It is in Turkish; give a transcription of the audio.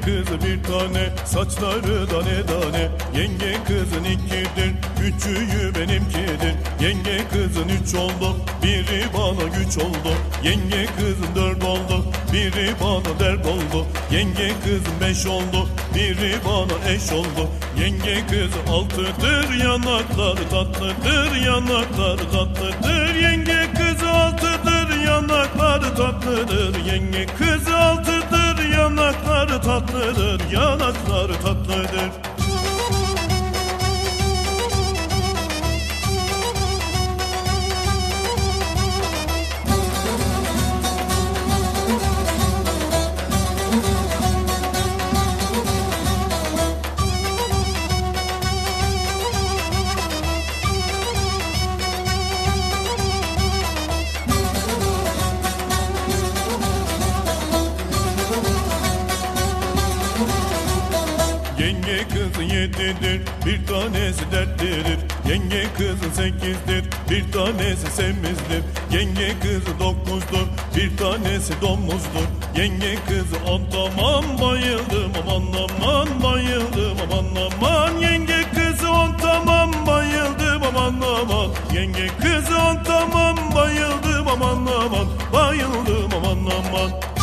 kızı bir tane saçları tane tane. Yenge kızın ikidir küçüğü benimkidir. Yenge kızın üç oldu biri bana güç oldu. Yenge kızın dört oldu biri bana dert oldu. Yenge kızın beş oldu biri bana eş oldu. Yenge kızı altıdır yanakları tatlıdır yanakları tatlıdır. Yenge kızı altıdır yanakları tatlıdır. Yenge kızı tatlıdır yanakları tatlıdır Yenge kızı yedidir bir tanesi dertlidir. Yenge kızı sekizdir bir tanesi semizdir. Yenge kızı dokuzdur bir tanesi domuzdur. Yenge kızı alt bayıldım aman aman bayıldım aman aman Yenge kızı on tamam bayıldım aman aman Yenge kızı on tamam bayıldım aman aman Bayıldım aman aman